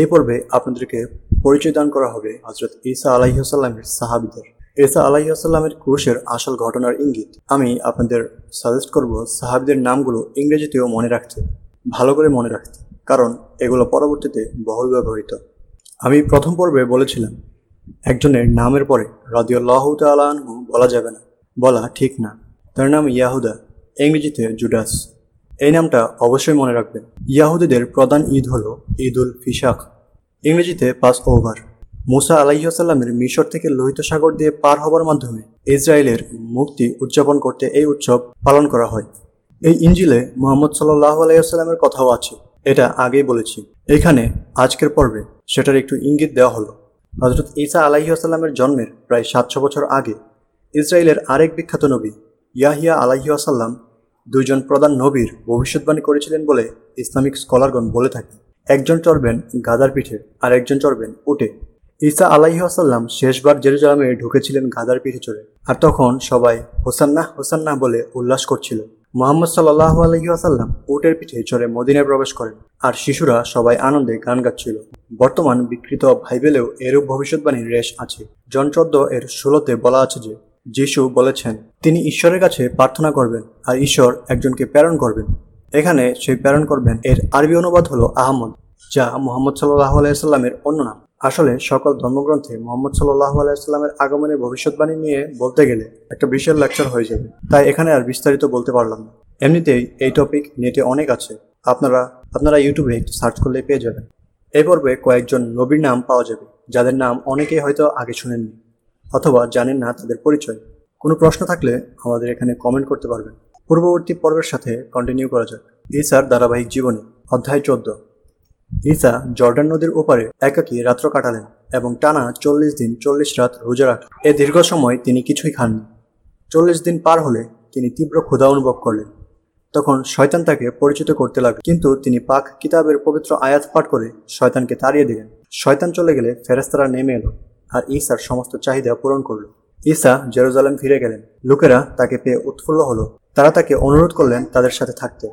এই পর্বে আপনাদেরকে পরিচয় দান করা হবে হজরত ঈসা আলাইসাল্লামের সাহাবিদের। ঈসা আলাইসাল্লামের ক্রুশের আসল ঘটনার ইঙ্গিত। আমি আপনাদের সাজেস্ট করব সাহাবিদের নামগুলো ইংরেজিতেও মনে রাখতে, ভালো করে মনে রাখতে, কারণ এগুলো পরবর্তীতে বহুল ব্যবহৃত। আমি প্রথম পর্বে বলেছিলাম, একজনের নামের পরে রদিউল্লাহ তালাহু বলা যাবে না, বলা ঠিক না। তার নাম ইয়াহুদা, ইংরেজিতে জুডাস। এই নামটা অবশ্যই মনে রাখবেন। ইয়াহুদিদের প্রধান ঈদ হল ঈদ উল ফিশাক ইংরেজিতে পাস ওভার। মুসা আলাইসাল্লামের মিশর থেকে লোহিত সাগর দিয়ে পার হবার মাধ্যমে ইসরায়েলের মুক্তি উদযাপন করতে এই উৎসব পালন করা হয়। এই ইঞ্জিলে মোহাম্মদ সাল্লাহ আলাইসাল্লামের কথাও আছে। এটা আগেই বলেছি। এখানে আজকের পর্বে সেটার একটু ইঙ্গিত দেওয়া হলো। হজরত ঈসা আলাইসাল্লামের জন্মের প্রায় সাতশো বছর আগে ইসরায়েলের আরেক বিখ্যাত নবী ইয়াহিয়া আলাইসাল্লাম দুইজন প্রধান নবীর ভবিষ্যৎবাণী করেছিলেন বলে ইসলামিক স্কলারগণ বলে থাকে। একজন চড়বেন গাদার পিঠে আর একজন চড়বেন উটে। ঈসা আলাইসাল্লাম শেষবার জেরুজালামে ঢুকেছিলেন গাদার পিঠে চড়ে, আর তখন সবাই হোসান্না হোসান্না বলে উল্লাস করছিল। মোহাম্মদ সাল্লাহ আলহিহাসাল্লাম উটের পিঠে চড়ে মদিনায় প্রবেশ করেন, আর শিশুরা সবাই আনন্দে গান গাচ্ছিল। বর্তমান বিকৃত ভাইবেলেও এরূপ ভবিষ্যৎবাণীর রেশ আছে। জন চোদ্দ এর ষোলোতে বলা আছে যে যিশু বলেছেন, তিনি ঈশ্বরের কাছে প্রার্থনা করবেন আর ঈশ্বর একজনকে প্রেরণ করবেন। এখানে সেই প্রেরণ করবেন এর আরবি অনুবাদ হলো আহমদ, যা মোহাম্মদ সাল্লাহ আলাইসাল্লামের অন্য নাম। আসলে সকল ধর্মগ্রন্থে মোহাম্মদ সাল্লাহ আলাইসাল্লামের আগমনের ভবিষ্যৎবাণী নিয়ে বলতে গেলে একটা বিশাল লেকচার হয়ে যাবে। তাই এখানে আর বিস্তারিত বলতে পারলাম না। এমনিতেই এই টপিক নেটে অনেক আছে। আপনারা আপনারা ইউটিউবে সার্চ করলে পেয়ে যাবেন। এই পর্বে কয়েকজন নবীর নাম পাওয়া যাবে, যাদের নাম অনেকেই হয়তো আগে শুনেননি। অথবা জানেন না তাদের পরিচয়, কোনো প্রশ্ন থাকলে আমাদের এখানে কমেন্ট করতে পারবেন। পূর্ববর্তী পর্বের সাথে কন্টিনিউ করা যাক। ইসার ধারাবাহিক জীবনী, অধ্যায় চোদ্দ। ইসা জর্ডান নদীর ওপারে একাকী রাত্র কাটালেন এবং টানা চল্লিশ দিন চল্লিশ রাত রোজা রাখলেন এ দীর্ঘ সময় তিনি কিছুই খাননি। চল্লিশ দিন পার হলে তিনি তীব্র ক্ষুধা অনুভব করলেন। তখন শয়তান তাকে পরিচিত করতে লাগল, কিন্তু তিনি পাক কিতাবের পবিত্র আয়াত পাঠ করে শয়তানকে তাড়িয়ে দিলেন। শয়তান চলে গেলে ফেরেস্তারা নেমে এলো। আর ঈসার সমস্ত চাহিদা পূরণ করল। ঈসা জেরুজালেম ফিরে গেলেন। লোকেরা তাকে পেয়ে উৎফুল্ল হলো। তারা তাকে অনুরোধ করলেন তাদের সাথে থাকতে।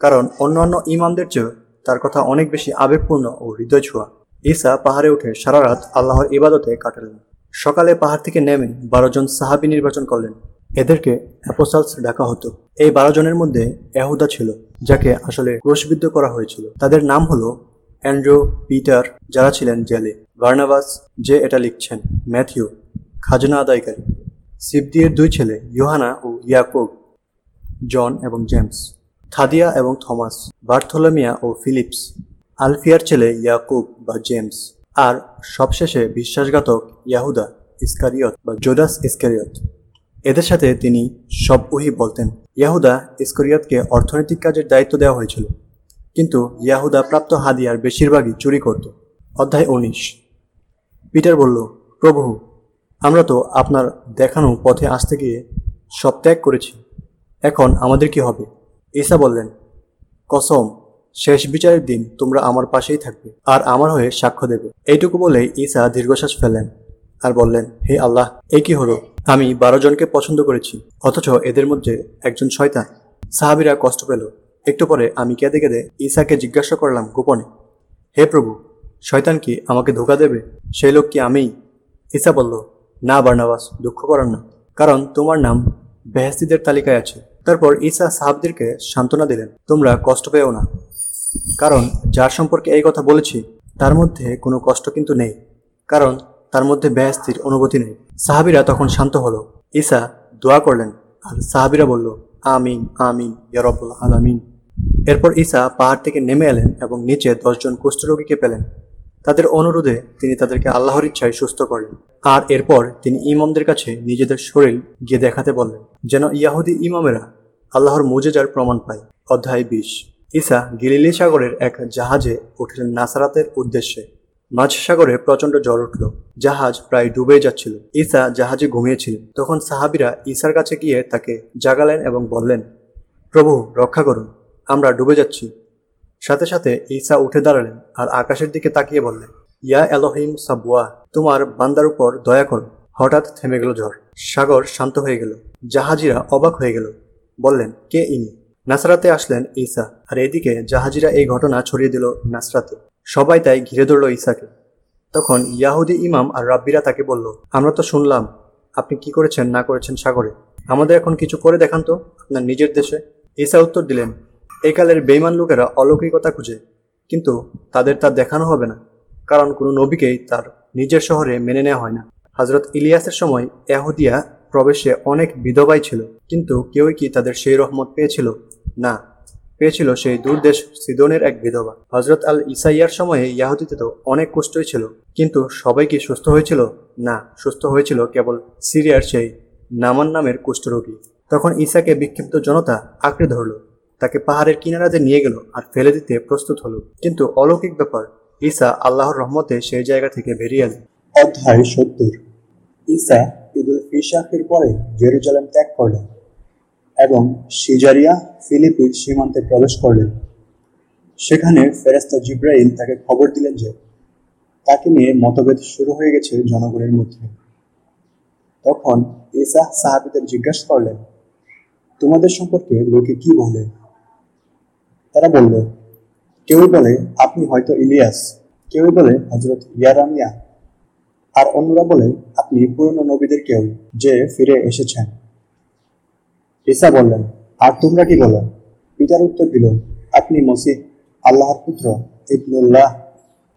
কারণ অন্যান্য ইমামদের চেয়ে তার কথা অনেক বেশি আবেগপূর্ণ ও হৃদয় ছোঁয়া ঈসা পাহাড়ে উঠে সারা রাত আল্লাহর ইবাদতে কাটালেন। সকালে পাহাড় থেকে নেমে বারো জন সাহাবি নির্বাচন করলেন। এদেরকে অ্যাপোসালস ডাকা হতো। এই বারো জনের মধ্যে এহুদা ছিল, যাকে আসলে ক্রোশবিদ্ধ করা হয়েছিল। তাদের নাম হলো অ্যান্ড্রু, পিটার যারা ছিলেন জেলে। বার্নাবাস, যে এটা লিখছেন, ম্যাথিউ, খাজনা আদায়কারী। সিবদিয়ের দুই ছেলে ইয়োহানা ও ইয়াকুব, জন এবং জেমস। থাদিয়া এবং থমাস, বার্থোলোমিয়া ও ফিলিপস। আলফিয়ার ছেলে, ইয়াকুব বা জেমস। আর সবশেষে বিশ্বাসঘাতক, ইয়াহুদা, ইস্কারিয়ত বা জোদাস ইস্কারিয়ত। এদের সাথে তিনি সব উহি বলতেন। ইয়াহুদা ইস্করিয়তকে অর্থনৈতিক কাজের দায়িত্ব দেওয়া হয়েছিল। কিন্তু ইয়াহুদা প্রাপ্ত হাদিয়ার বেশিরভাগই চুরি করত। অধ্যায় উনিশ। পিটার বলল, প্রভু, আমরা তো আপনার দেখানো পথে আসতে গিয়ে সব ত্যাগ করেছি। এখন আমাদের কি হবে? ঈসা বললেন, কসম, শেষ বিচারের দিন তোমরা আমার পাশেই থাকবে আর আমার হয়ে সাক্ষ্য দেবে। এইটুকু বলেই ঈসা দীর্ঘশ্বাস ফেলেন আর বললেন, হে আল্লাহ এই কি হলো? আমি বারো জনকে পছন্দ করেছি, অথচ এদের মধ্যে একজন শয়তান। সাহাবিরা কষ্ট পেল। একটু পরে আমি কেঁদে কেঁদে ঈসাকে জিজ্ঞাসা করলাম গোপনে, হে প্রভু, শয়তান কি আমাকে ধোকা দেবে? সেই লোক কি আমিই? ঈসা বলল, না বার্নাবাস, দুঃখ করার না। কারণ তোমার নাম বেহেস্তিদের তালিকায় আছে। তারপর ঈসা সাহাবদেরকে সান্ত্বনা দিলেন, তোমরা কষ্ট পেও না। কারণ যার সম্পর্কে এই কথা বলেছি, তার মধ্যে কোনো কষ্ট কিন্তু নেই। কারণ তার মধ্যে বেহেস্তির অনুভূতি নেই। সাহাবিরা তখন শান্ত হলো। ঈসা দোয়া করলেন, আর সাহাবিরা বলল, আমিন আমিন ইয়ারব্বুল আলামিন। এরপর ঈসা পাহাড় থেকে নেমে এলেন এবং নিচে দশজন কুষ্ঠরোগীকে পেলেন। তাদের অনুরোধে তিনি তাদেরকে আল্লাহর ইচ্ছায় সুস্থ করলেন আর এরপর তিনি ইমামদের কাছে নিজেদের শরীর গিয়ে দেখাতে বললেন, যেন ইয়াহুদি ইমামেরা আল্লাহর মুজেজার প্রমাণ পায়। অধ্যায় বিশ। ঈসা গিলিলি সাগরের এক জাহাজে উঠলেন নাসারাতের উদ্দেশ্যে। মাঝ সাগরে প্রচণ্ড জ্বর উঠল। জাহাজ প্রায় ডুবে যাচ্ছিল। ঈসা জাহাজে ঘুমিয়েছিলেন। তখন সাহাবিরা ঈসার কাছে গিয়ে তাকে জাগালেন এবং বললেন, প্রভু, রক্ষা করুন। আমরা ডুবে যাচ্ছি। সাথে সাথে ঈসা উঠে দাঁড়ালেন আর আকাশের দিকে তাকিয়ে বললেন, ইয়া এলোহিম সাবুয়া তোমার বান্দার উপর দয়া করো। হঠাৎ থেমে গেল ঝড়। সাগর শান্ত হয়ে গেল। জাহাজিরা অবাক হয়ে গেল। বললেন, কে ইনি? নাসরাতে আসলেন ঈসা আর এদিকে জাহাজিরা এই ঘটনা ছড়িয়ে দিল নাসরাতে। সবাই তাই ঘিরে ধরল ঈসাকে। তখন ইয়াহুদি ইমাম আর রাব্বিরা তাকে বলল, আমরা তো শুনলাম, আপনি কি করেছেন না করেছেন সাগরে? আমাদের এখন কিছু করে দেখান তো, আপনার নিজের দেশে। ঈসা উত্তর দিলেন এই কালের বেইমান লোকেরা অলৌকিকতা খুঁজে, কিন্তু তাদের তা দেখানো হবে না, কারণ কোনো নবীকেই তার নিজের শহরে মেনে নেওয়া হয় না। হজরত ইলিয়াসের সময় এহুদিয়া প্রবেশে অনেক বিধবাই ছিল, কিন্তু কেউই কি তাদের সেই রহমত পেয়েছিল? না, পেয়েছিল সেই দূরদেশ সিদনের এক বিধবা। হজরত আল ইসাইয়ার সময়ে ইয়াহুদিতে তো অনেক কষ্টই ছিল, কিন্তু সবাই কি সুস্থ হয়েছিল? না, সুস্থ হয়েছিল কেবল সিরিয়ার সেই নামান নামের কুষ্ঠরোগী। তখন ঈসাকে বিক্ষিপ্ত জনতা আঁকড়ে ধরলো। তাকে পাহাড়ের কিনারাতে নিয়ে গেল আর ফেলে দিতে প্রস্তুত হলো। কিন্তু অলৌকিক ব্যাপার, ঈসা আল্লাহর রহমতে সেই জায়গা থেকে বেরিয়ে এলেন। অধ্যায় সত্তর। ঈসা ঈদুল ফিসাহের পরে জেরুজালেম ত্যাগ করলেন এবং সিজারিয়া ফিলিপির সীমান্তে প্রবেশ করলেন। সেখানে ফেরেস্তা জিব্রাইল তাকে খবর দিলেন যে তাকে নিয়ে মতভেদ শুরু হয়ে গেছে জনগণের মধ্যে। তখন ঈসা সাহাবিদের জিজ্ঞাসা করলেন, তোমাদের সম্পর্কে লোকে কি বলে? তারা বলল কেউ বলে আপনি হয়তো ইলিয়াস কেউ বলে হজরত ইয়ারামিয়া, আর অন্যরা বলে আপনি পুরনো নবীদের কেউ যে ফিরে এসেছেন। ঈসা বললেন, আর তোমরা কি বলো? পিতার উত্তর দিল, আপনি মসিহ, আল্লাহর পুত্র ইবনুল্লাহ।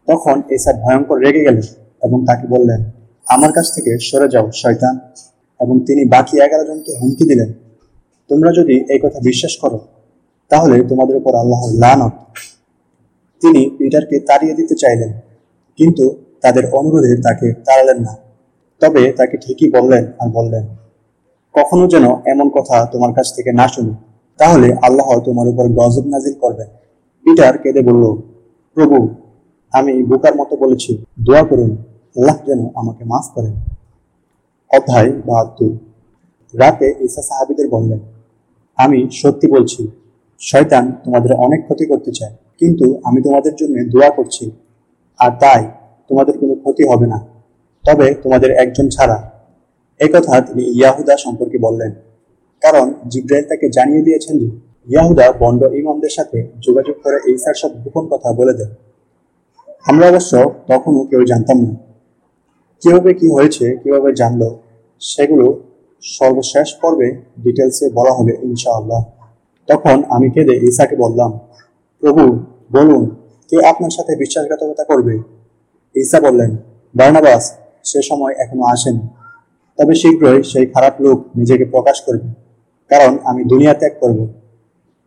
তখন ঈসা ভয়ঙ্কর রেগে গেলেন এবং তাকে বললেন, আমার কাছ থেকে সরে যাও, শয়তান। এবং তিনি বাকি এগারো জনকে হুমকি দিলেন, তোমরা যদি এই কথা বিশ্বাস করো তাহলে তোমাদের উপর আল্লাহর লানত। তিনি পিটারকে তাড়িয়ে দিতে চাইলেন, কিন্তু তাদের অনুরোধে তাকে তাড়ালেন না। তবে তাকে ঠিকই বললেন আর বললেন, কখনো যেন এমন কথা তোমার কাছ থেকে না শুনি। তাহলে আল্লাহ তোমার উপর গজব নাজিল করবেন। পিটার কেঁদে বলল, প্রভু, আমি বোকার মতো বলেছি, দোয়া করুন, আল্লাহ যেন আমাকে মাফ করেন। অধ্যায় বাহাত্তর। রাতে ঈসা সাহাবিদের বললেন, আমি সত্যি বলছি শয়তান তোমাদের অনেক ক্ষতি করতে চায়, কিন্তু আমি তোমাদের জন্য দোয়া করছি, আর তাই তোমাদের কোনো ক্ষতি হবে না। তবে তোমাদের একজন ছাড়া। এই কথা তিনি ইয়াহুদা সম্পর্কে বললেন, কারণ জিব্রাইল তাকে জানিয়ে দিয়েছেন যে ইয়াহুদা বন্ড ইমামদের সাথে যোগাযোগ করে ঈসার সব গোপন কথা বলে দেন আমরা অবশ্য তখনও কেউ জানতাম না। কীভাবে কি হয়েছে, কীভাবে জানলো, সেগুলো সর্বশেষ পর্বে ডিটেলসে বলা হবে ইনশাআল্লাহ। তখন আমি কেঁদে ঈসাকে বললাম, প্রভু, বলুন, কে আপনার সাথে বিশ্বাসঘাতকতা করবে? ঈসা বললেন, বার্নাবাস, সে সময় এখনও আসেনি। তবে শীঘ্রই সেই খারাপ লোক নিজেকে প্রকাশ করবে, কারণ আমি দুনিয়া ত্যাগ করব।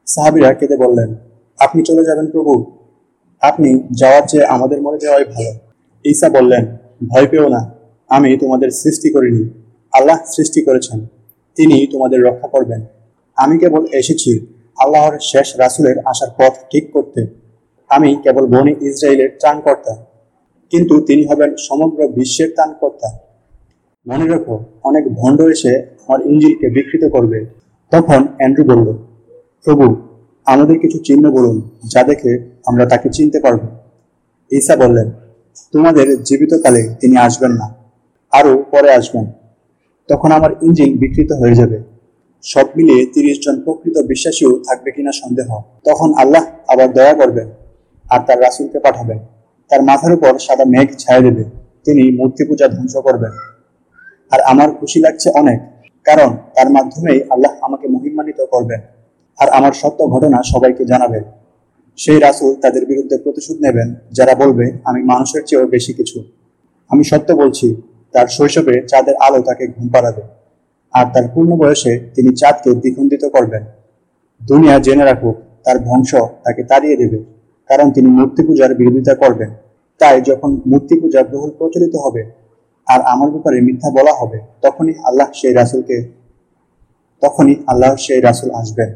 সাহাবিরা কেঁদে বললেন, আপনি চলে যাবেন প্রভু, আপনি যাওয়ার চেয়ে আমাদের মনে যাওয়াই ভালো। ঈসা বললেন, ভয় পেও না, আমি তোমাদের সৃষ্টি করিনি, আল্লাহ সৃষ্টি করেছেন, তিনি তোমাদের রক্ষা করবেন। আমি কেবল এসেছি আল্লাহর শেষ রাসুলের আসার পথ ঠিক করতে। আমি কেবল বনি ইসরায়েলের ত্রাণকর্তা, কিন্তু তিনি হবেন সমগ্র বিশ্বের ত্রাণকর্তা। মনে রাখো, অনেক ভণ্ড এসে আমার ইঞ্জিলকে বিকৃত করবে। তখন অ্যান্ড্রু বলল, প্রভু, আমাদের কিছু চিহ্ন বলুন, যা দেখে আমরা তাকে চিনতে পারব। ঈসা বললেন, তোমাদের জীবিতকালে তিনি আসবেন না, আরও পরে আসবেন। তখন আমার ইঞ্জিন বিকৃত হয়ে যাবে। সব মিলিয়ে তিরিশ জন প্রকৃত বিশ্বাসীও থাকবে কিনা সন্দেহ। তখন আল্লাহ আবার দয়া করবেন আর তার রাসুলকে পাঠাবেন। তার মাথার উপর সাদা মেঘ ছায়া দেবে। তিনি মূর্তি পূজা ধ্বংস করবেন। আর আমার খুশি লাগছে অনেক, কারণ তার মাধ্যমেই আল্লাহ আমাকে মহিমান্বিত করবেন আর আমার সত্য ঘটনা সবাইকে জানাবেন সেই রাসুল তাদের বিরুদ্ধে প্রতিশোধ নেবেন, যারা বলবে, আমি মানুষের চেয়েও বেশি কিছু। আমি সত্য বলছি, তার শৈশবে চাঁদের আলো তাকে ঘুম পাড়াবে। আর তার পূর্ণ বয়সে তিনি চাঁদকে দ্বিখণ্ডিত করবেন। দুনিয়া জেনে রাখুক, তার ধ্বংস তাকে তাড়িয়ে দেবে, কারণ তিনি মূর্তি পূজার বিরোধিতা করবেন। তাই যখন মূর্তি পূজা বহুল প্রচলিত হবে আর আমার ব্যাপারে মিথ্যা বলা হবে, তখনই আল্লাহ সেই রাসুলকে তখনই আল্লাহ সেই রাসুল আসবেন।